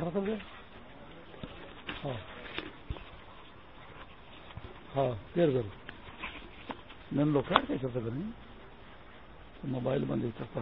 Water سمجھے ہاں ہاں دیر دیر میں لوگ کیا چلتا کریں موبائل بند ہی کرتا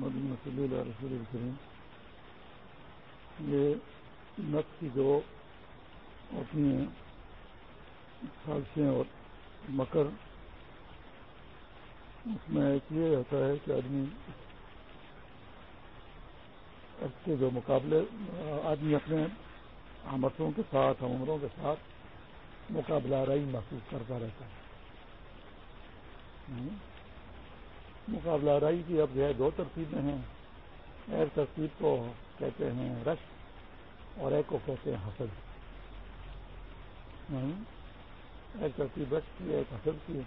رسول الکریم یہ نقص کی جو ہوتی ہیں خالصیں اور مکر اس میں ایک یہ ہوتا ہے کہ آدمی اس کے جو مقابلے، آدمی اپنے ہمسوں کے ساتھ ہم عمروں کے ساتھ مقابلہ رائی محسوس کرتا رہتا ہے۔ مقابلہ رائی کی اب جو ہے دو ترتیبیں ہیں۔ ایک ترتیب کو کہتے ہیں رش اور ایک کو کہتے ہیں حسد۔ ایک ترتیب رش کی، ایک حسد کی۔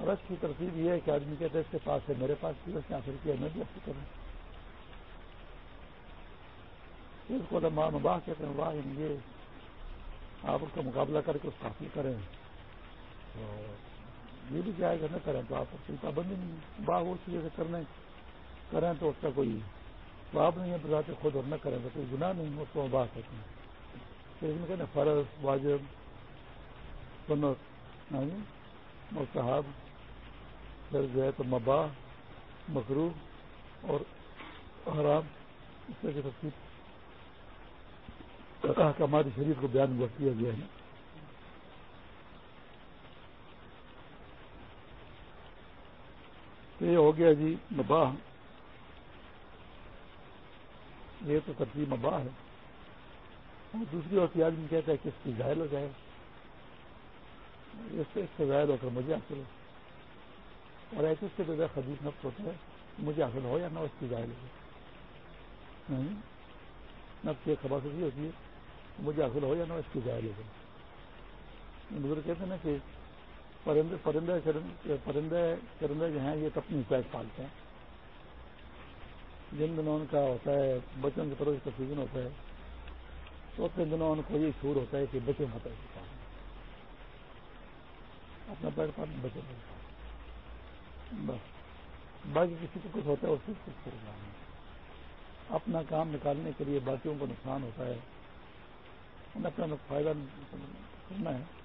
رش کی ترتیب یہ ہے کہ آدمی کہتے ہیں اس کے پاس ہے، میرے پاس کی اس نے حاصل کیا میں بھی حاصل کروں۔ اس کو ماں مباح کہتے ہیں، واہ، یہ آپ اس کا مقابلہ کر کے اس کا حاصل کریں۔ یہ بھی کیا ہے کہ نہ کریں تو آپ کوئی پابندی نہیں باغ اس چیز سے کرنے کریں تو اس کا کوئی باب نہیں ہے بتاتے خود اور نہ کریں تو کوئی گناہ نہیں، اس کو باغ کہتے ہیں۔ پھر اس میں کہتے ہیں فرض، واجب، سنت یعنی مستحب، پھر جو ہے تو مباح مکرو اور حرام۔ اس طرح کی تفصیل کہ ہماری شریف کو بیان ہوا کیا گیا ہے۔ یہ ہو گیا جی مباح۔ یہ تو ترتیب مباح ہے۔ اور دوسری اور آدمی کہتا ہے کہ اس کی ظاہر ہو جائے۔ اس سے اس سے ظاہر ہو کر مجھے حاصل ہو۔ اور ایسے اس کے بغیر خدیش نفس ہوتا ہے، مجھے حاصل ہو یا نہ اس کی ظاہر ہو۔ نفس کی خبر سے ہوتی ہے، مجھے حاصل ہو یا نہ اس کی ظاہر ہو۔ بزرگ کہتے ہیں نا کہ پرندے پرندے پرندے پرندے جو ہیں، یہ اپنی پیٹ پالتے ہیں۔ جن دنوں ان کا ہوتا ہے، بچوں کی طرف کا سیزن ہوتا ہے، تو اتنے دنوں ان کو یہ شور ہوتا ہے کہ بچے مت اپنا پیٹ پالنا بچے پال بس۔ باقی کسی کو کچھ ہوتا ہے، اس سے کچھ کرنا ہے۔ اپنا کام نکالنے کے لیے باقیوں کو نقصان ہوتا ہے۔ انہیں اپنا فائدہ کرنا ہے۔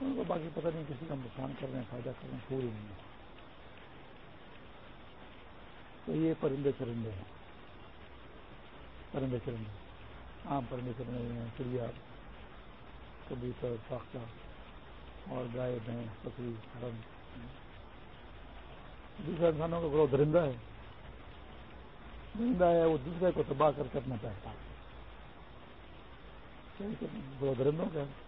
ان کو باقی پتہ نہیں کسی کا نقصان کر رہے ہیں، فائدہ کر رہے ہیں پوری نہیں ہے۔ تو یہ پرندے چرندے ہیں۔ پرندے چرندے، عام پرندے چرندے ہیں، چڑیا، کبوتر فاختہ اور گائے، بھینس، بکری حرم دوسرے انسانوں کا گروہ درندہ ہے۔ درندہ ہے، وہ دوسرے کو تباہ کر کے اپنا پیسہ۔ یعنی گروہ درندوں کا ہے۔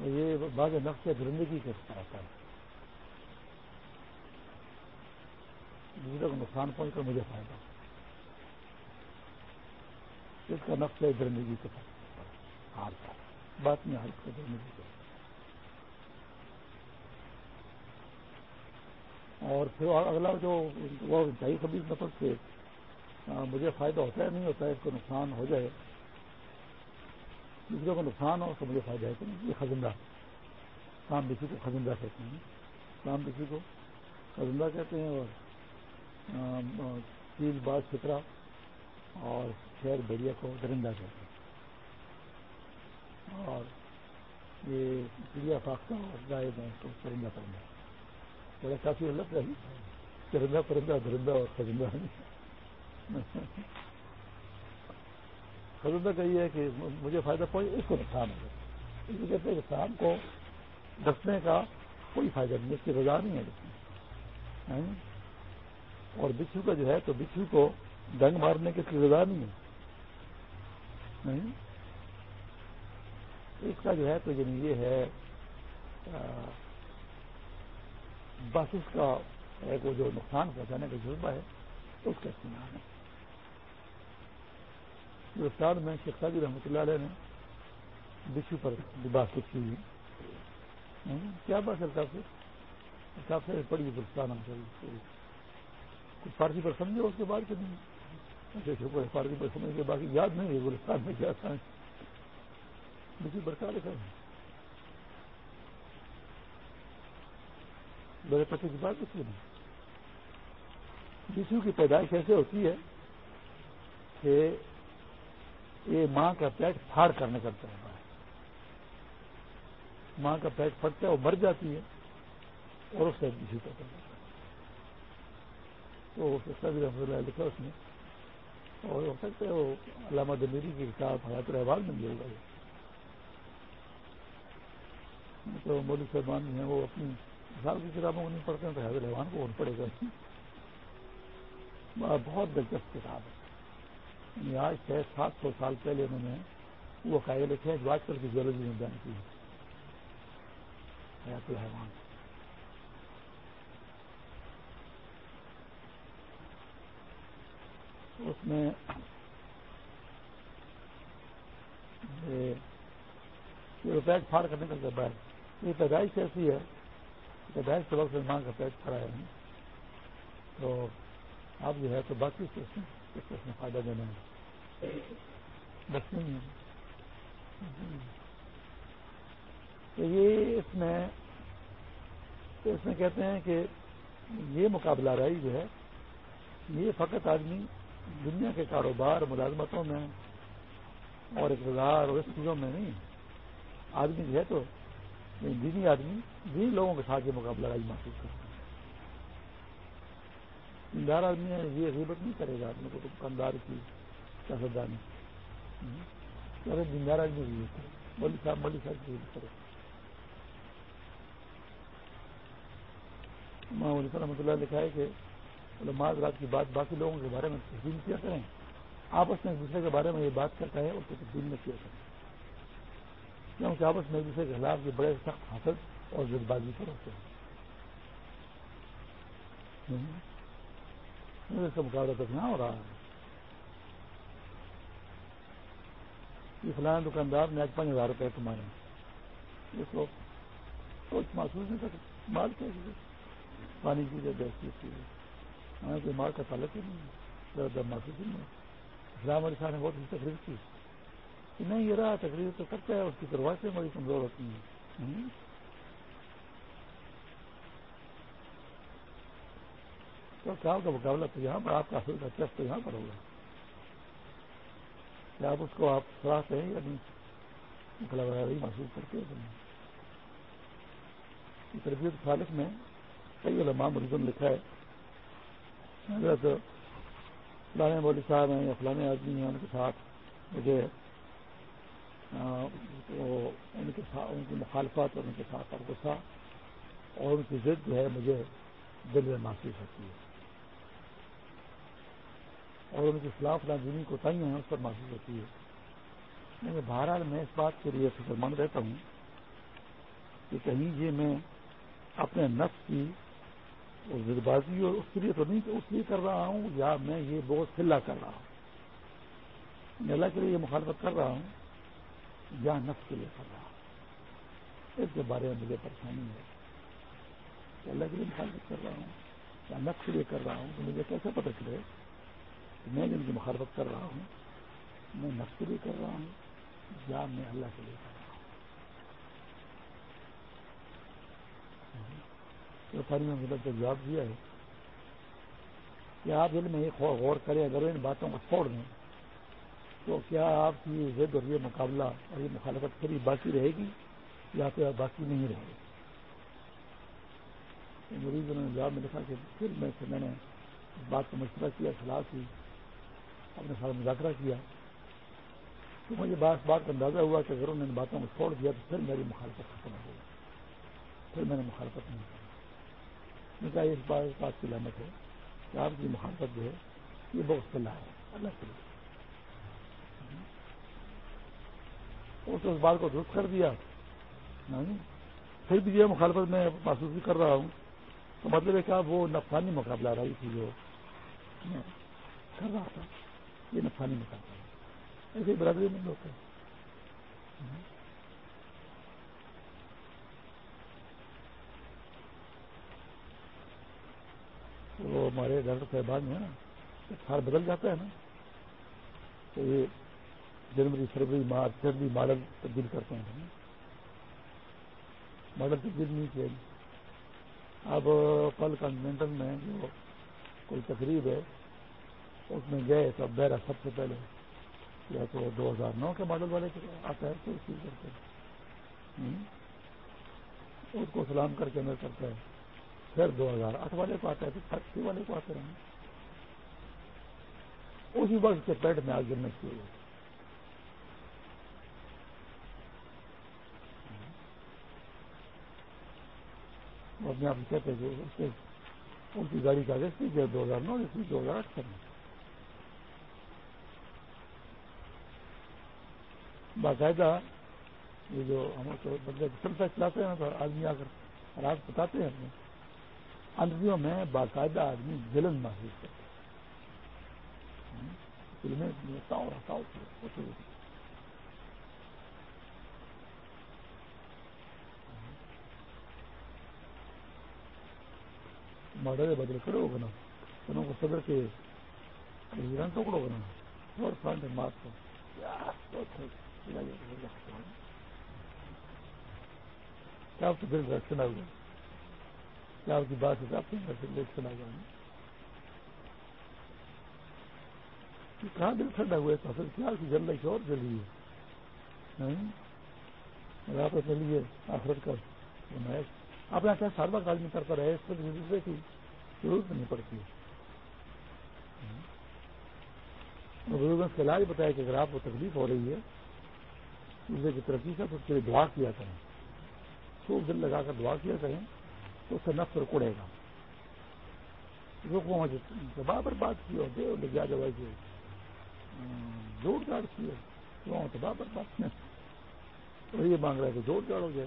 یہ بعض نقص درندگی کے رہتا ہے۔ دوسرے کو نقصان پہنچ کر مجھے فائدہ۔ اس کا نقص ہے درندگی کے حال کا بات میں حال کا درندگی کے اور پھر اگلا جو وہ انتہائی خبیز نفر سے مجھے فائدہ ہوتا ہے، نہیں ہوتا ہے، اس کو نقصان ہو جائے۔ دوسرے کو نقصان ہو تو مجھے فائدہ ہے کہ نہیں؟ یہ خزندہ کام بچی کو خزندہ کہتے ہیں۔ کام بچی کو خزندہ کہتے ہیں اور تیل باز چھترا اور شیر بڑھیا کو درندہ کہتے ہیں۔ اور یہ چڑیا فاختہ اور گائے میں کو پرندہ پرندہ۔ بڑا کافی الگ رہی چرندہ پرندہ درندہ اور خزندہ۔ خزندہ کا یہ ہے کہ مجھے فائدہ پہنچے اس کو نقصان ہو اس لیے کہتے ہیں کہ شام کو ڈسنے کا کوئی فائدہ نہیں اس کی رضا نہیں ہے۔ ڈسنے اور بچھو کا جو ہے تو بچھو کو ڈنگ مارنے کی اس کی رضا نہیں ہے۔ ہاں؟ اس کا جو ہے تو یعنی یہ ہے بس اس کا ایک وہ جو نقصان پہنچانے کا جذبہ ہے اس کا استعمال ہے۔ گرفتار میں شیخ صاحب رحمۃ اللہ علیہ نے بچو پر بات لکھی ہوئی کیا بات ہے صاحب سے صاحب سے پڑی گرفتار ہم کچھ فارسی پر سمجھے اس کے بعد کہ نہیں اچھا، شکر فارسی پر سمجھ کے باقی یاد نہیں ہے گرفتار میں کیا تھا۔ بچو برقرار لکھا ہے۔ بڑے پتے کی بات کچھ نہیں بچو کی پیدائش ایسے ہوتی ہے کہ یہ ماں کا پیٹ پھاڑ کرنے کرتا ہے۔ ماں کا پیٹ پھٹتا ہے، وہ مر جاتی ہے اور اس کا اسی ہے۔ تو سبھی رحمۃ اللہ لکھا اس نے اور ہو سکتا ہے وہ علامہ دمیری کی کتاب حیات الحبان میں ملے گا تو مودی صاحبان ہیں، وہ اپنی مثال کی کتابوں کو نہیں پڑھتے ہیں، تو حیات الحبان کو اور پڑھے گا۔ بہت دلچسپ کتاب ہے۔ یعنی آج سے سات سو سال پہلے انہوں نے وہ قائد لکھے جو آج کل کی جیولوجی میں بیان کی حیات الحمان اس میں یہ پیٹ پھاڑ کرنے کا بعد یہ پیدائش ایسی ہے، پیدائش کے وقت ماں کا پیٹ پھڑا ہے۔ تو اب جو ہے تو باقی اس میں فائدہ دینا ہے تو یہ اس میں تو اس میں کہتے ہیں کہ یہ مقابلہ رائی جو ہے، یہ فقط آدمی دنیا کے کاروبار، ملازمتوں میں، اور اقتدار اور اس چیزوں میں نہیں، آدمی جو ہے تو دینی آدمی، دینی لوگوں کے ساتھ یہ مقابلہ رائی محسوس کرتا ہے۔ دیندار آدمی ہے، یہ غیبت نہیں کرے گا آدمی کو دکاندار کی سیاستدانی دیندار آدمی بھی مولی صاحب مولی صاحب کی غیبت کرے۔ ماں علی رحمۃ اللہ لکھا ہے کہ علماء رات کی بات باقی لوگوں کے بارے میں تبدیل کیا کریں۔ آپس میں ایک دوسرے کے بارے میں یہ بات کرتا ہے اس کو تبدیل میں کیا کریں۔ کیونکہ آپس میں ایک دوسرے کے خلاف یہ بڑے سخت حاصل اور جلد بازی پر ہوتے ہیں۔ اس کا مقابلہ تک نہ ہو رہا ہے؟ یہ فلاں دکاندار نے آج پانچ ہزار روپئے کمائے اس کو کچھ محسوس نہیں کر مال کیا پانی کی جگہ گیس کی ہمیں کوئی مال کا تعلق ہی نہیں ہے۔ محسوس ہی نہیں اسلام علی خان نے بہت تقریر کی۔ کہ نہیں، یہ رہا، تقریر تو کرتا ہے، اس کی دروازے بڑی کمزور ہوتی ہیں۔ تو کیا کا مقابلہ تو یہاں پر آپ کا حاصل کا ٹیسٹ تو یہاں پر ہوگا۔ کیا آپ اس کو آپ سراہتے ہیں یا نہیں؟ مطلب محسوس کرتے ہیں۔ تربیت خالق میں کئی علماء مریضوں نے لکھا ہے۔ حضرت فلانے مولی صاحب ہیں یا فلانے آدمی ہیں ان کے ساتھ مجھے ان کے ساتھ ان کی مخالفت اور ان کے ساتھ اور غصہ اور ان کی ضد جو ہے مجھے دل میں محسوس ہوتی ہے۔ اور ان کی فلاں فلاں دینی کوتاہیاں ہیں، اس پر محسوس ہوتی ہے لیکن بہرحال میں اس بات کے لیے فکر مند رہتا ہوں کہ کہیں یہ میں اپنے نفس کی اور بازی اور اس کے لیے تو نہیں اس لیے کر رہا ہوں یا میں یہ بہت فلا کر رہا ہوں۔ میں اللہ کے لیے یہ مخالفت کر رہا ہوں یا نفس کے لیے کر رہا ہوں۔ اس کے بارے میں مجھے پریشانی ہے کہ اللہ کے لیے مخالفت کر رہا ہوں یا نفس کے لیے کر رہا ہوں، تو مجھے کیسے پتہ چلے؟ میں جن کی مخالفت کر رہا ہوں، میں نفس بھی کر رہا ہوں، یا میں اللہ کے لیے کر رہا ہوں۔ تو میں مطلب جواب دیا ہے کہ آپ علم میں ایک غور کریں، اگر ان باتوں کو چھوڑ دیں، تو کیا آپ کی ضد اور یہ مقابلہ اور یہ مخالفت پھر باقی رہے گی؟ یا پھر باقی نہیں رہے گی؟ مریض نے جواب میں لکھا کہ پھر میں سے میں نے اس بات کو مشورہ کیا صلاح کی اپنے ساتھ مذاکرہ کیا۔ تو مجھے بات بات کا اندازہ ہوا کہ اگر انہوں نے ان باتوں کو چھوڑ دیا تو پھر میری مخالفت ختم ہو گئی۔ پھر میں نے مخالفت نہیں کی۔ کہا اس بات اس بات کی علامت ہے کہ آپ کی مخالفت جو ہے، یہ بہت صلاح ہے۔ اللہ کے لیے۔ اس بات کو درست کر دیا۔ یعنی پھر بھی یہ مخالفت میں محسوس بھی کر رہا ہوں۔ تو مطلب ہے کہ وہ نفسانی مقابلہ رہی تھی جو کر رہا تھا۔ یہ نفسانی مقابلہ ہے ایسے برادری میں ہوتا ہے وہ ہمارے ڈاکٹر صاحبان جو ہے نا سال بدل جاتا ہے نا، تو یہ جنوری، فروری، مارچ فروری ماڈل تبدیل کرتے ہیں۔ ماڈل تبدیل نہیں کیا اب کل کانٹینٹل میں جو کوئی تقریب ہے اس میں گئے تو بیرا سب سے پہلے یا تو دو ہزار نو کے ماڈل والے آتا ہے تو اس کرتے ہیں اس کو سلام کر کے میں کرتا ہے پھر دو ہزار آٹھ والے کو آتا ہے پھر تھرٹی والے کو آتے رہیں اسی وقت کے پیٹ میں آگ گرنے شروع ہوئی اپنے آپ کہتے ہیں ان کی گاڑی کا ریسٹ نہیں دو ہزار نو اس دو ہزار آٹھ کرنا باقاعدہ یہ جو ہم مطلب سلسلہ چلاتے ہیں تو آدمی آ کر رات بتاتے ہیں اپنے۔ اندروں میں باقاعدہ آدمی جلن محسوس کرتے فلمیں ہٹاؤ ہٹاؤ ماڈل بدل کرو ہوگا نا۔ انہوں کو صدر کے ٹکڑو گا نا۔ اور فرنٹ مارک کو کیا آپ کو دل رکشن آ گیا کیا آپ کی بات ہے آپ کے رکشن آ گیا کہاں دل ٹھنڈا ہوا ہے تو اصل کیا کی جل رہی اور جل رہی ہے آپ کے لیے آخرت کا آپ نے سال بار آدمی کرتا رہے اس پر دوسرے کی ضرورت نہیں پڑتی بزرگوں کے علاج بتایا کہ اگر آپ کو تکلیف ہو رہی ہے دوسرے کی ترقی سے تو اس کے لیے دعا کیا کریں۔ خوب دل لگا کر دعا کیا کریں تو اس سے نفس رکڑے گا۔ لوگوں نے دبا پر بات کی اور دے لگ جا جب جوڑ جاڑ کی ہے دبا پر بات اور یہ مانگ رہا ہے کہ جوڑ جاڑ ہو جائے۔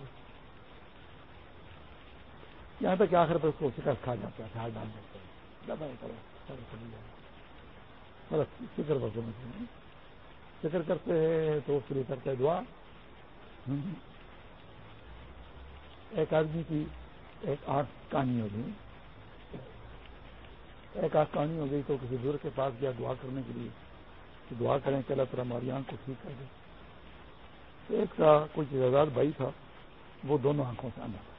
یہاں تک آخر پر اس کو شکست کھا جاتا ہے کھا ڈال دیتا ہے دبا کرو چلی جائے فکر پر سمجھ فکر کرتے ہیں تو اس لیے کرتے دعا۔ ایک آدمی کی ایک آنکھ کہانی ہو گئی۔ ایک آنکھ کہانی ہو گئی تو کسی بزرگ کے پاس گیا دعا کرنے کے لیے۔ کہ دعا کریں کہ اللہ تعالیٰ ہماری آنکھ کو ٹھیک کر دے۔ تو ایک کا کوئی آزاد بھائی تھا، وہ دونوں آنکھوں سے آنا تھا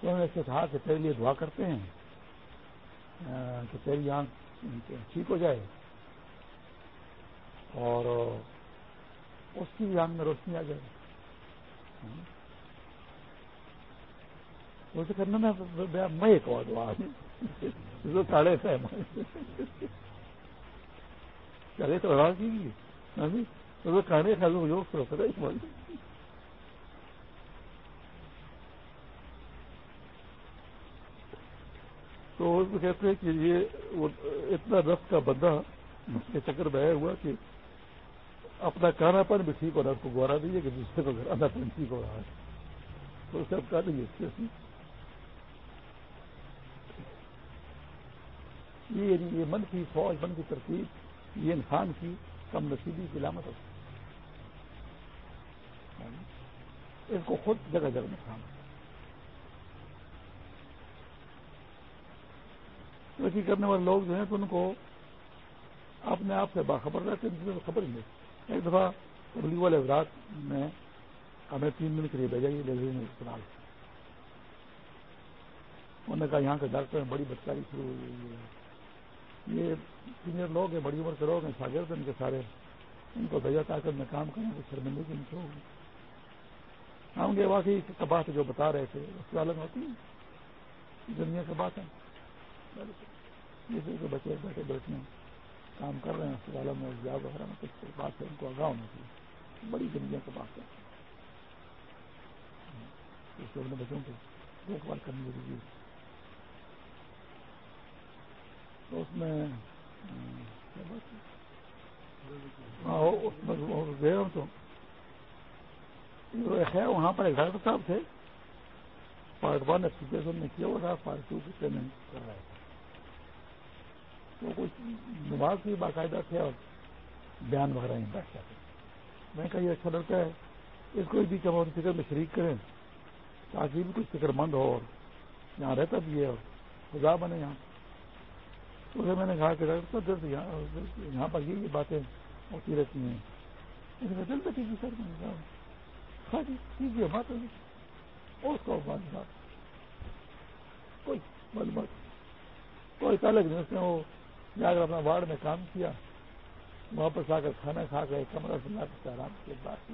تو انہوں نے اس سے کہا کہ تیرے لیے دعا کرتے ہیں کہ تیری آنکھ ٹھیک ہو جائے۔ اور اس کی بھی آنکھ میں روشنی آ جائے اسے کرنا میں میں ایک اور دعا ساڑھے سے چلے ہاں جی؟ تو آواز کی کھانے کھا لو یوگ کرو کرے تو اس میں کہتے ہیں کہ یہ اتنا رف کا بندہ اس کے چکر میں ہوا کہ اپنا کانا پن بھی ٹھیک ہو رہا ہے، اس کو گورا دیجیے کہ دوسرے کو گھرانا پن ٹھیک ہو رہا ہے۔ تو اسے اب کہا دیجیے یہ من کی فوج، من کی ترتیب، یہ انسان کی کم نصیبی کی علامت ہوتی اس کو خود جگہ جگہ نقصان ترقی کرنے والے لوگ جو ہیں تو ان کو اپنے آپ سے باخبر رہتے ہیں خبر ہی نہیں۔ ایک دفعہ تبلیغ والے حضرات میں ہمیں تین دن کے لیے بھیجا یہ اسپتال انہوں نے کہا یہاں کے ڈاکٹر میں بڑی بدکاری شروع ہوئی ہے۔ یہ سینئر لوگ ہیں، بڑی عمر کے لوگ ہیں، شاگرد ان کے سارے۔ ان کو بھیجا تاکہ میں کام کروں تو شرمندگی میں شروع ہوگی ہم گے واقعی بات جو بتا رہے تھے، اس کی عالم ہوتی ہے۔ دنیا کی بات ہے۔ جیسے بچے بیٹھے بیٹھنے۔ کام کر رہے ہیں اسپتالوں میں جاب وغیرہ میں کچھ بات ہے ان کو آگاہ ہونا چاہیے بڑی دنیا کی بات ہے اپنے بچوں کو دیکھ بھال کرنی ضروری ہے۔ تو اس میں ہاں، گئے ہوں تو۔ خیر، وہاں پر ایک ڈاکٹر صاحب تھے۔ پارٹ ون ایپلیکیشن نے کیا ہوا تھا پارٹ ٹو کی پیمنٹ کر رہے تھے وہ کچھ نماز بھی باقاعدہ تھے اور بیان وغیرہ نہیں بیٹھ جاتے میں کہا یہ اچھا لڑکا ہے، اس کو بھی کم فکر میں شریک کریں، تاکہ بھی کچھ فکر مند ہو اور یہاں رہتا بھی ہے اور خدا بنے یہاں۔ تو اسے میں نے کہا کہ ڈاکٹر صاحب یہاں پر یہ باتیں ہوتی رہتی ہیں۔ دل پہ کسی سر، میں نے کہا۔ ہاں جی کیجیے بات ہوگی۔ اور اس کو بات کوئی معلومات کوئی الگ نہیں، اس نے وہ جا کر اپنا وارڈ میں کام کیا، واپس آ کر کھانا کھا کے کمرہ سے لا کر آرام سے بات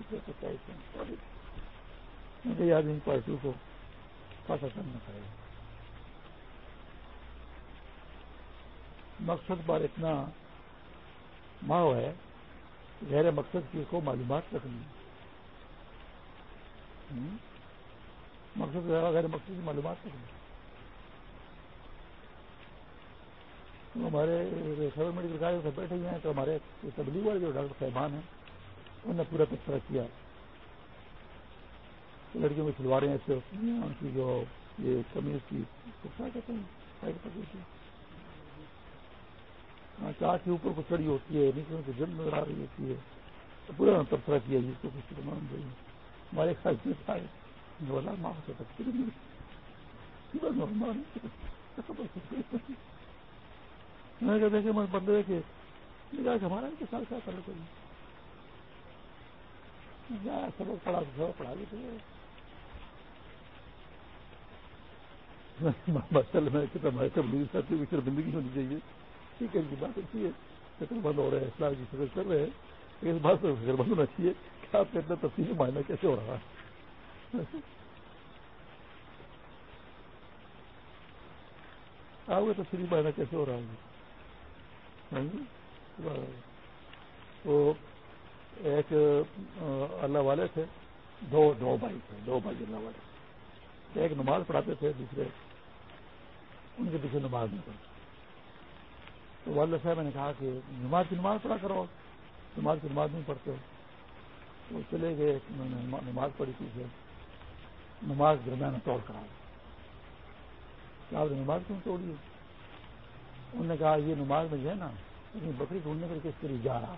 کی آدمی پارٹی کو پاسا کرنا پڑے گا مقصد پر اتنا ماحول ہے، غیر مقصد کی کو معلومات تک نہیں۔ مقصد غیر مقصد کی معلومات تک نہیں۔ ہمارے میڈیکل کالج سے بیٹھے ہوئے ہیں، تو ہمارے تبلیغ والے جو ڈاکٹر صاحبان ہیں، انہوں نے پورا تذکرہ کیا۔ لڑکیوں کی سلواریں ایسے ہوتی ہیں ان کی جو یہ کمیز کی کہتے ہیں؟ ہاں، چار کے اوپر کو چڑی ہوتی ہے، نیچے سے جلد نظر آ رہی ہوتی ہے۔ تو پورا تبصرہ کیا جس کو کچھ تمام دے ہمارے خیال میں تھا جو اللہ معاف سے تک میں کہ دیکھے میں بندے دیکھے کہ ہمارا ان کے ساتھ کیا تعلق ہے سبق پڑھا سبق پڑھا لیتے میں زندگی ہونی چاہیے۔ ٹھیک ہے ان کی بات اچھی ہے۔ فکر بند ہو رہے ہیں اسلام کی فکر کر رہے ہیں، لیکن اس بات سے فکر بند ہونا چاہیے کہ آپ کا اتنا تفصیلی معائنہ کیسے ہو رہا ہے۔ آپ کا تفصیلی معائنہ کیسے ہو رہا ہے؟ ہاں جی؟ تو ایک اللہ والے تھے۔ دو دو بھائی تھے، دو بھائی اللہ والے۔ ایک نماز پڑھاتے تھے، دوسرے ان کے پیچھے نماز نہیں پڑھتے۔ تو والد صاحب نے کہا کہ نماز کی نماز پڑھا کرو، نماز کی نماز نہیں پڑھتے۔ تو چلے گئے نے نماز پڑھی پیچھے نماز درمیان توڑ کرا آپ نے نماز کیوں توڑی؟ ہے انہوں نے کہا، یہ نماز میں جو ہے نا بکری ڈھونڈنے کے کس کے لیے جا رہا؟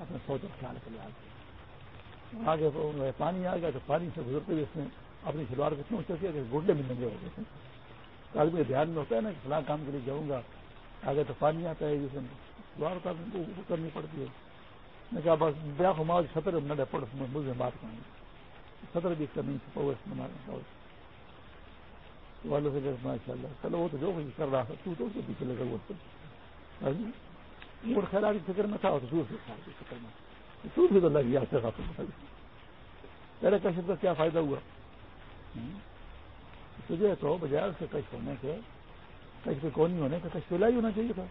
اپنے سوچ اور خیال کے لیے آگے پانی آ گیا تو پانی سے گزرتے ہوئے اس نے اپنی شلوار کو اتنا اونچا کیا کہ گڈے میں ننگے ہو گئے تھے۔ کل میں دھیان میں ہوتا ہے نا کہ فلاں کام کے لیے جاؤں گا، آگے تو پانی آتا ہے جسے شلوار اتارنے کرنی پڑتی ہے۔ میں کہا، بس بیا خماؤ چھتر نہ پڑ مجھ میں بات کریں چھتر بھی اس کا نہیں چھپا ہوا اس والوں سے ماشاء اللہ چلو، وہ تو جو کچھ کر رہا تھا، تو تو اس کے پیچھے لگا وہ ہاں جی؟ اور خیال کی فکر میں تھا اور دور سے خیال کی فکر میں تو بھی تو لگ گیا پہلے کشف کا کیا فائدہ ہوا؟ ہاں؟ تجھے تو بجائے سے کشف ہونے کے، کشف کون نہیں ہونے کا کشف ہی ہونا چاہیے تھا۔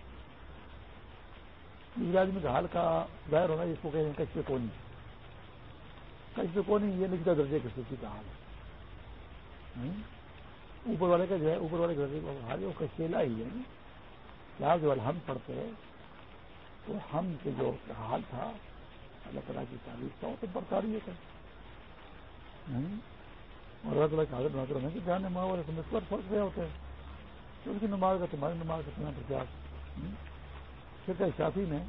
دوسرے آدمی کا حال کا ظاہر ہونا جس کو کہیں کشف کونی۔ کشف کونی یہ نچلا درجے کی سوچی کا حال ہاں؟ ہے اوپر والے کا جو ہے، اوپر والے درجے کا حال ہے وہ کشیلا ہی ہے یہاں جو ہم پڑھتے تو ہم کے جو حال تھا، اللہ تعالیٰ کی تعریف تھا وہ تو بڑھتا رہی ہے۔ اور اللہ تعالیٰ کی حاضر نظر ہونے کی جانے ماں والے سمجھ پر فرق رہے ہوتے ہیں۔ تو ان کی نماز کا تمہاری نماز کا اتنا پرچار پھر شافی میں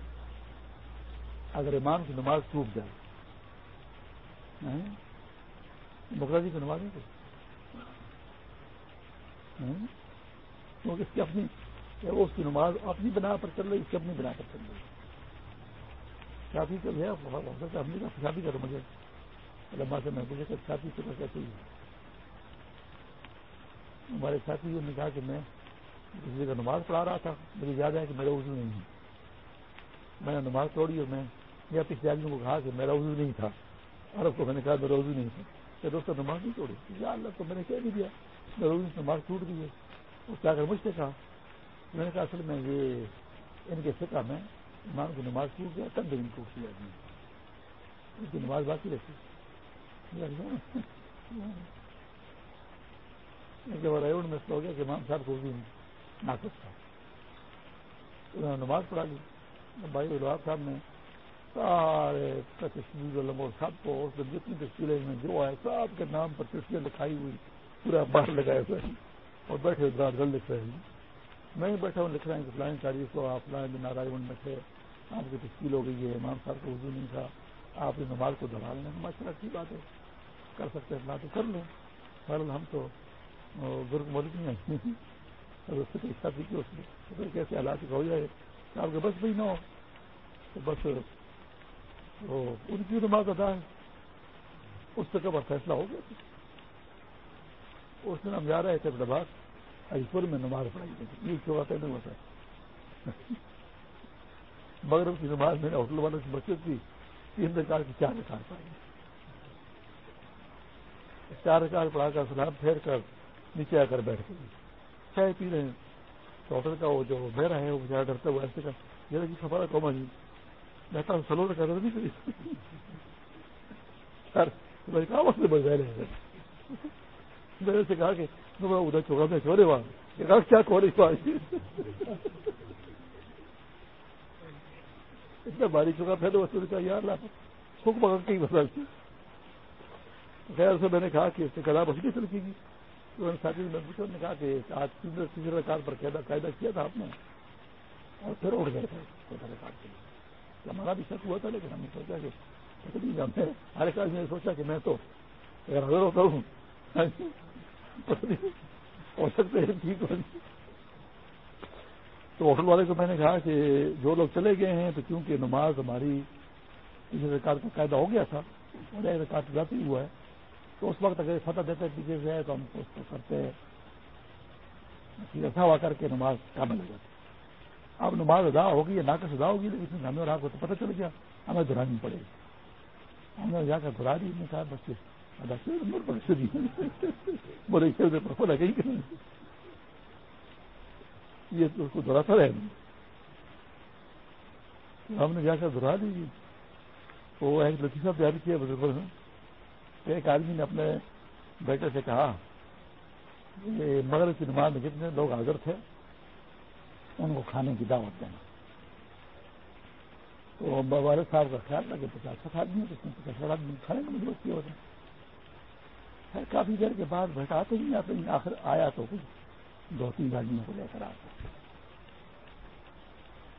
اگر امام کی نماز ٹوٹ جائے۔ بکرا جی کی نماز نہیں کیونکہ اس کی اپنی وہ اس کی نماز اپنی بنا پر چل رہی اس کی اپنی بنا پر چل رہی شافی کا جو شادی کرو مجھے علما سے میں پوچھا کہ ساتھی سے کیسی ہے ہمارے ساتھی نے کہا کہ میں کسی کا نماز پڑھا رہا تھا، مجھے یاد ہے کہ میرا وضو نہیں ہے۔ میں نے نماز توڑی اور میں یا پچھلے آدمی کو کہا کہ میرا وضو نہیں تھا۔ عرب کو میں نے کہا میرا وضو نہیں تھا۔ کہ دوستوں نماز نہیں توڑی یا اللہ تو میں نے کہہ بھی دیا۔ میرا وضو نماز ٹوٹ گئی ہے اس کیا کر مجھ سے کہا، میں نے کہا، اصل میں یہ ان کے فکا میں امام کی نماز ٹوٹ گیا تب دن ٹوٹ گیا آدمی ان کی نماز باقی رہتی۔ جب میں ہو گیا کہ امام صاحب کو بھی ناقص تھا۔ انہوں نے نماز پڑھا لی۔ بھائی الواد صاحب نے سارے تصویر علم سب کو اس جتنی تصویریں جو آئے، سب کے نام پر تصویر لکھائی ہوئی۔ پورا باہر لگائے ہوئے اور بیٹھے رات گل لکھ رہے ہیں۔ میں بیٹھا ہوں، لکھ رہا ہوں کہ فلائن تاریخ کو آپ فلائن میں نارائن میں تھے، آپ کی تشکیل ہو گئی ہے، امام صاحب کو وضو نہیں تھا، آپ نے نماز کو دہرا لیں۔ ماشاء اللہ اچھی بات ہے، کر سکتے ہیں تو کر لیں۔ فیل ہم تو گرگ ملک نہیں آئے اور اس سے شادی کی اس میں کیسے حالات ہو جائے۔ کہ آپ کے بس بھی نہ ہو، تو بس ان کی نماز ادا ہے۔ اس سے کب فیصلہ ہو گیا؟ اس دن ہم جا رہے تھے اپنے بات پور میں نماز پڑھائی گئی یہ کیوں آتا نہیں ہوتا۔ مگر کی نماز میں نے ہوٹل والوں کی مسجد کی۔ تین رکار کی چار رکار پڑھائی۔ چار رکار پڑھا کر سلام پھیر کر نیچے آ کر بیٹھ گئی۔ چائے پی رہے ہیں۔ ڈاکٹر کا وہ جو میرا ہے وہ بچارا ڈرتا ہوا ایسے کا یہ جی خبر ہے؟ کوما جی بہتر سلو کا نہیں کری۔ کہا وقت بڑھ رہے ہیں۔ میں نے سے کہا کہ ادھر چھوڑا میں چھوڑے وہاں کیا کھو رہی اتنا بھاری چکا پھر تو وصول کا یار چھوک پکڑ کے ہی بتا خیر سے میں نے کہا کہ اس سے کلا بس نہیں گی ساتھی میں پوچھا نے کہا کہ آج تیسرے تیسرے کار پر قاعدہ کیا تھا آپ نے اور پھر اٹھ گئے تھے کار کے لیے ہمارا بھی شک ہوا تھا لیکن ہم نے سوچا کہ ہر ایک آدمی نے سوچا کہ میں تو اگر حضر ہوتا ہوں ہو سکتے ہیں ٹھیک ہو تو ہوٹل والے کو میں نے کہا کہ جو لوگ چلے گئے ہیں تو کیونکہ نماز ہماری تیسرے رکار کا قاعدہ ہو گیا تھا، اور ایک جاتی ہوا ہے، تو اس وقت اگر فتح دیتے پیچھے سے ہے تو ہم اس کو کرتے ایسا ہوا کر کے نماز کامل ہو جاتی اب نماز ادا ہوگی یا ناقص ادا ہوگی، لیکن ہمیں اور آپ کو تو پتہ چل گیا، ہمیں دہرانی پڑے گی۔ ہم نے جا کر دہرا دی نے کہا بچے ادا کہیں یہ تو اس کو دہراتا رہے ہم نے جا کر دہرا دی وہ ایک لطیفہ تیار کیا بزرگ ایک آدمی نے اپنے بیٹے سے کہا کہ مغرب کی نماز میں جتنے لوگ حاضر تھے ان کو کھانے کی دعوت دینا تو والد صاحب کا خیال تھا کہ پچاس سات آدمی ہے پچاس سات آدمی کھانے کا مجبور کیا ہوتا ہے کافی دیر کے بعد بیٹھا آتے ہی آتے ہیں آخر آیا تو کچھ دو تین آدمیوں کو لے کر آتا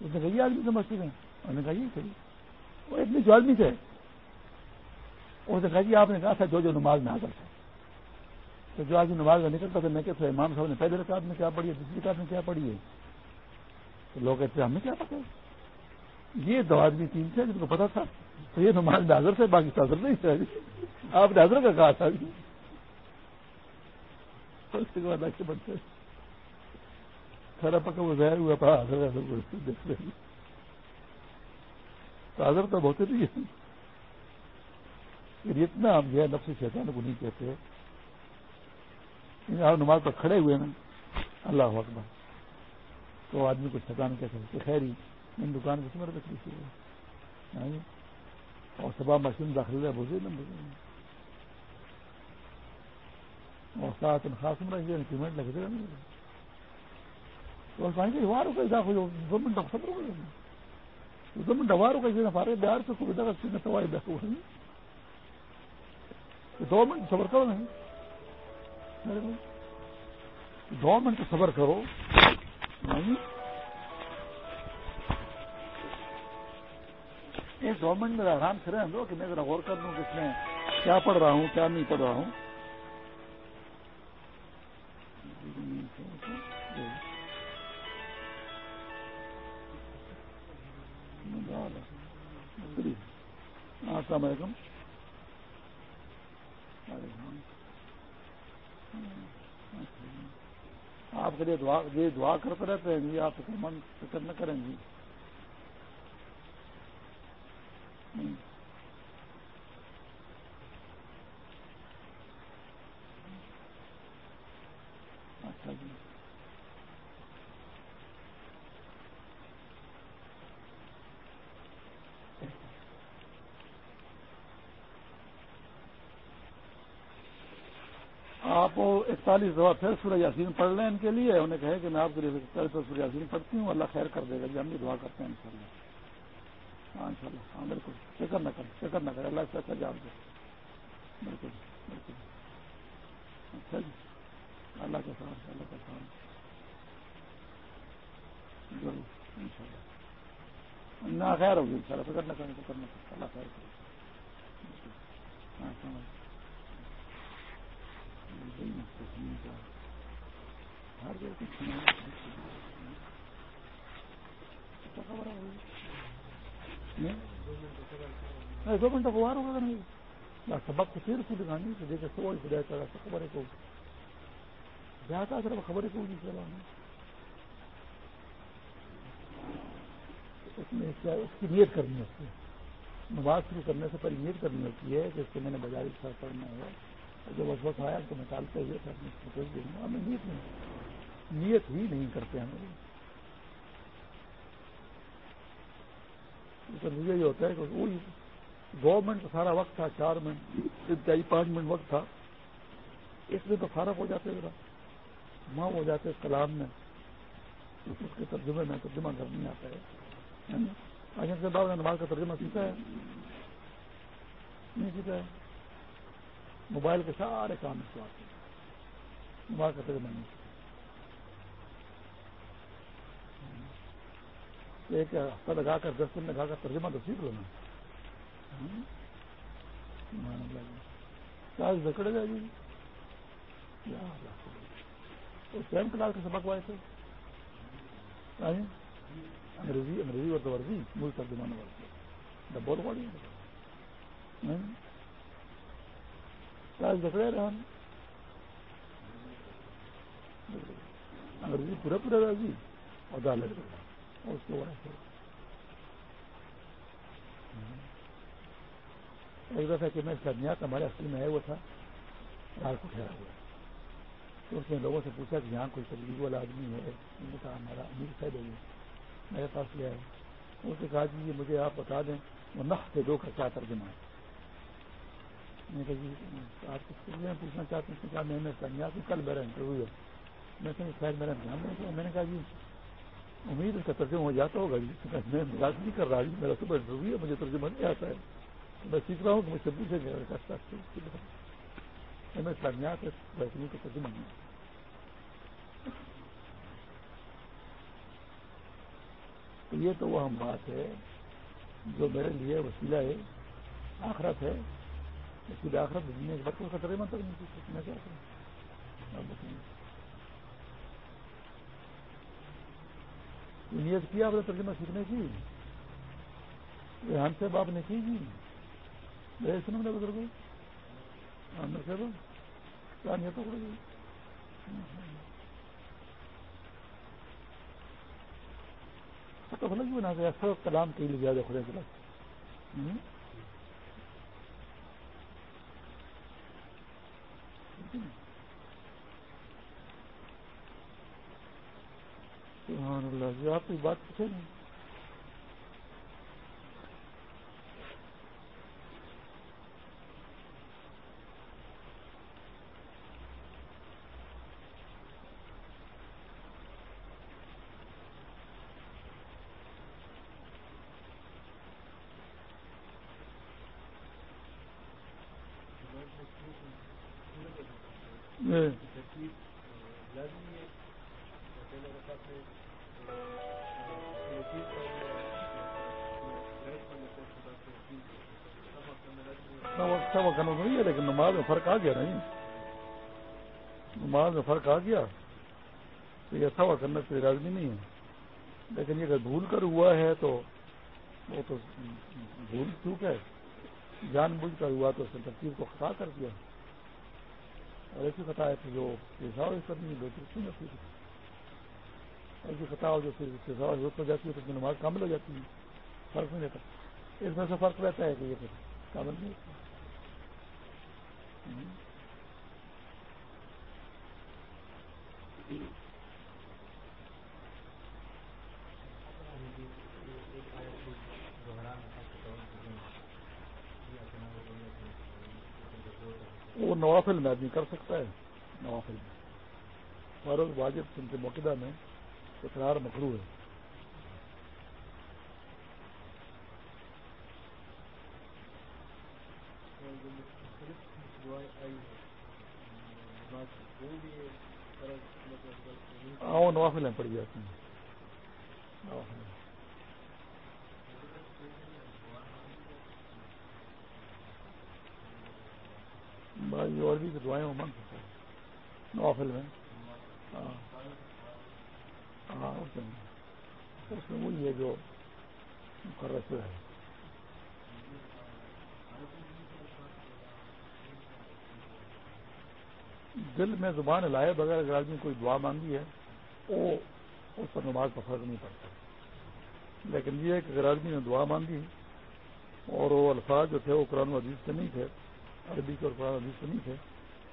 اس نے کہا یہ آدمی سمجھتے ہیں انہوں نے کہا، یہ صحیح وہ اتنے جو آدمی تھے اس نے کہا جی آپ نے کہا تھا، جو جو نماز میں حاضر تھا تو جو آدمی نماز میں نکلتا تھا، میں کہتا امام صاحب نے پہلے رکعت میں کیا پڑھی ہے؟ دوسری رکعت میں کیا پڑھی ہے؟ تو لوگ کہتے ہمیں کیا پتا؟ یہ دو آدمی تین تھے جن کو پتا تھا، تو یہ نماز میں حاضر تھے، باقی تو حاضر نہیں تھا آپ نے حاضر کا کہا تھا۔ کے بنتے کھڑا پکا وہ ظاہر ہوا تھا حاضر تو بہت نہیں ہے اتنا ہم جو ہے، نفس شیطان کو نہیں کہتے۔ آپ نماز پر کھڑے ہوئے نا اللہ اکبر۔ تو آدمی کو شیطان کہتے ہیں خیر ہی، ان دکان کی سمر رکھ لی اور سبا مشین داخل ہے بوجھے نا اور ساتھ خاص عمر ہے پیمنٹ لگ دے تو کہیں دو منٹ ہمارے بہار سے سوائے بیٹھ صبر کرو نہیں۔ دو منٹ صبر کرو۔ نہیں۔ ایک دو منٹ میرا آرام سے رہے دو کہ میں ذرا غور کر دوں کہ اس میں کیا پڑھ رہا ہوں، کیا نہیں پڑھ رہا ہوں۔ السلام علیکم۔ آپ کے لیے دعا یہ دعا کرتے رہتے ہیں جی آپ فکر مند فکر نہ کریں گی اچھا جی آپ اکتالیس دفعہ پھر سورہ یاسین پڑھ لیں ان کے لیے انہیں کہے کہ میں آپ کے لیے اکتالیس دفعہ سورہ یاسین پڑھتی ہوں، اللہ خیر کر دے گا جی ہم بھی دعا کرتے ہیں ان شاء اللہ ہاں ان اللہ ہاں بالکل۔ فکر نہ کریں فکر نہ کریں اللہ سے اچھا جواب دے۔ بالکل بالکل۔ اچھا جی۔ اللہ کا ساتھ اللہ کا ساتھ ضرور ان شاء اللہ نہ خیر ہوگی ان شاء اللہ فکر نہ کریں، فکر نہ کریں۔ اللہ خیر کرے۔ ہاں سمجھ دو گھنٹہ کو ہوگا نہیں سبق تو پھر خود گانے سے دیکھے سو خدا کرا تو خبر کو جاتا صرف خبر ہے کو نہیں چلا اس میں کیا اس کی نیت کرنی ہوتی ہے۔ نماز شروع کرنے سے پہلے نیت کرنی ہوتی ہے کہ اس کو میں نے بازاری پڑھنا ہے۔ جو بس بس آیا تو نکالتے ہوئے ہمیں نیت نہیں، نیت ہی نہیں کرتے ہیں نتیجہ یہ ہوتا ہے کہ وہی دو منٹ سارا وقت تھا، چار منٹ، ابتدائی پانچ منٹ وقت تھا۔ اس میں تو فارغ ہو جاتے ذرا۔ ماں ہو جاتے کلام میں، اس کے ترجمے میں ترجمہ کر نہیں آتا ہے۔ یعنی اجن سے بعد نماز کا ترجمہ سیکھا ہے۔ نہیں سیکھا ہے۔ موبائل کے سارے کام اس کو آتے ہیں نماز کا ترجمہ نہیں۔ ایک ہفتہ لگا کر، دس دن لگا کر ترجمہ تو سیکھ لو نا۔ جکڑے گا جی سیم کلاس کے سبق وائے تھے۔ انگریزی انگریزی اور تو ورزی، ملک ترجمان ورزی۔ بہت بڑی کلاس جکڑے رہے ہم۔ انگریزی پورے پورے راضی۔ اور دالت اس کو ایک دفعہ کہ میں سرمیات ہمارے اصل میں ہے، وہ تھا۔ رات کو ٹھہرا ہوا۔ تو اس نے لوگوں سے پوچھا کہ یہاں کوئی تبلیغ والا آدمی ہے؟ نے کہا، ہمارا امیر صاحب ہے۔ میرے پاس لیا ہے۔ اس نے کہا جی مجھے آپ بتا دیں۔ وہ نخ کے دو کا کیا ترجمہ ہے جی، آپ کس پوچھنا چاہتے ہیں کہا، میں نے سرمیات کل میرا انٹرویو ہے۔ میں کہیں شاید میرا امتحان نہیں کیا میں نے کہا جی امید اس کا ترجمہ ہو جاتا ہوگا جی۔ میں مزاج نہیں کر رہا جی میرا صبح انٹرویو ہے، مجھے ترجمہ نہیں آتا ہے۔ میں سیکھ رہا ہوں کہ مجھ سے پوچھیں گے میں اسلامیات بیٹھنے کا ترجمہ نہیں تو یہ تو وہ ہم بات ہے جو میرے لیے وسیلہ ہے، آخرت ہے۔ وسیلہ آخرت دنیا کے بچوں کا ترجمہ تک نہیں میں کیا کروں نیت کیا آپ نے ترجمہ سیکھنے کی ریحان صاحب آپ نے کی جی میرے سنم نے بزرگ عامر صاحب کیا نیت ہو گئی تو بھلا کیوں بنا گیا سب کلام کے لیے زیادہ خدا کے سبحان اللہ جو آپ کی بات پوچھے نہیں فرق آ گیا تو یہ سوا کرنا کوئی لازمی نہیں ہے۔ لیکن یہ اگر بھول کر ہوا ہے تو وہ تو بھول چوک ہے۔ جان بوجھ کر ہوا تو اس نے ترکیب کو خطا کر دیا۔ اور ایسی خطا ہے کہ جو پیشہ کرنی ہے کیوں نہ ایسی خطا ہو جو پھر پیشہ ضرورت ہو جاتی ہے تو نماز کامل ہو جاتی ہے۔ فرق نہیں رہتا۔ اس میں سے فرق رہتا ہے کہ یہ پھر کامل نہیں ہوتا۔ وہ نوافل میں آدمی کر سکتا ہے، نوافل میں۔ فاروق واجب سن کے موقع میں اقرار مکرو ہے۔ وہ نوافلیں پڑی جاتی ہیں۔ بھائی اور بھی دعائیں وہ مانگ سکتا ہے نوافل میں ہاں ہاں اس میں وہی ہے جو مقرر ہے۔ دل میں زبان لائے بغیر اگر آدمی کوئی دعا مانگی ہے وہ اس پر نماز کا فرق نہیں پڑتا لیکن یہ ہے کہ اگر آدمی نے دعا مانگی اور وہ الفاظ جو تھے وہ قرآن عزیز سے نہیں تھے، عربی کے اور قرآن عزیز سے نہیں تھے،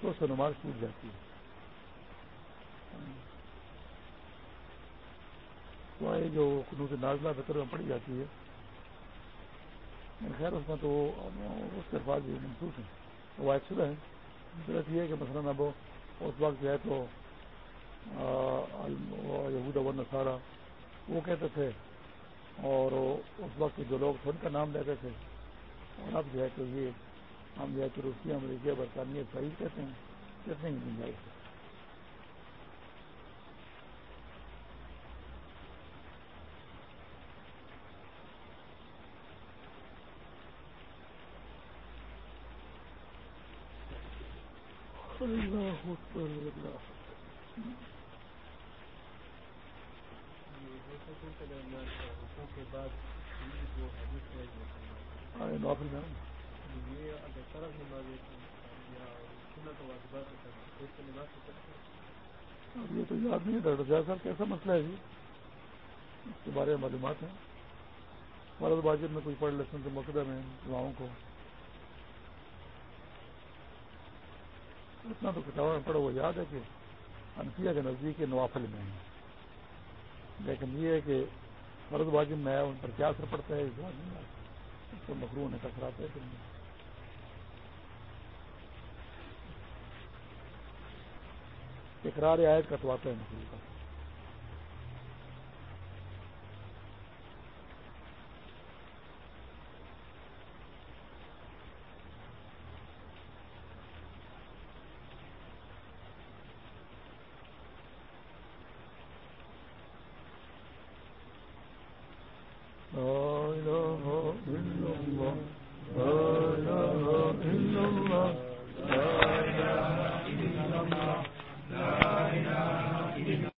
تو اس سے نماز ٹوٹ جاتی ہے۔ وہ جو قنوط نازلہ بطر میں پڑھی جاتی ہے، خیر اس میں تو اس کے بعد بھی منسوخ ہے وہ ایک شدہ ہے ضرورت یہ ہے کہ مثلاً اب اس وقت جو ہے تو یہود و نصارہ، وہ کہتے تھے، اور اس وقت جو لوگ تھے، ان کا نام لیتے تھے۔ اور اب جو ہے تو یہ ہم جو ہے کہ روسیہ امریکہ برطانیہ صحیح کہتے ہیں کتنے ہی گنجائش ہے اللہ کے بعد یہ تو یاد نہیں ڈاکٹر صاحب صاحب، کیسا مسئلہ ہے جی اس کے بارے میں معلومات ہیں۔ مرد باجر میں کوئی پڑھ لیتے ہیں مقدم ہے دعاؤں کو۔ اتنا تو کتابوں میں پڑھو، وہ یاد ہے کہ انفیہ کے نزدیک نوافل میں ہے لیکن یہ ہے کہ مرد واجب میں ان پر کیا اثر پڑتا ہے، اس واجب میں مکرو ہونے کا خراب ہے اقرار آیت کا تو آتا ہے۔ کا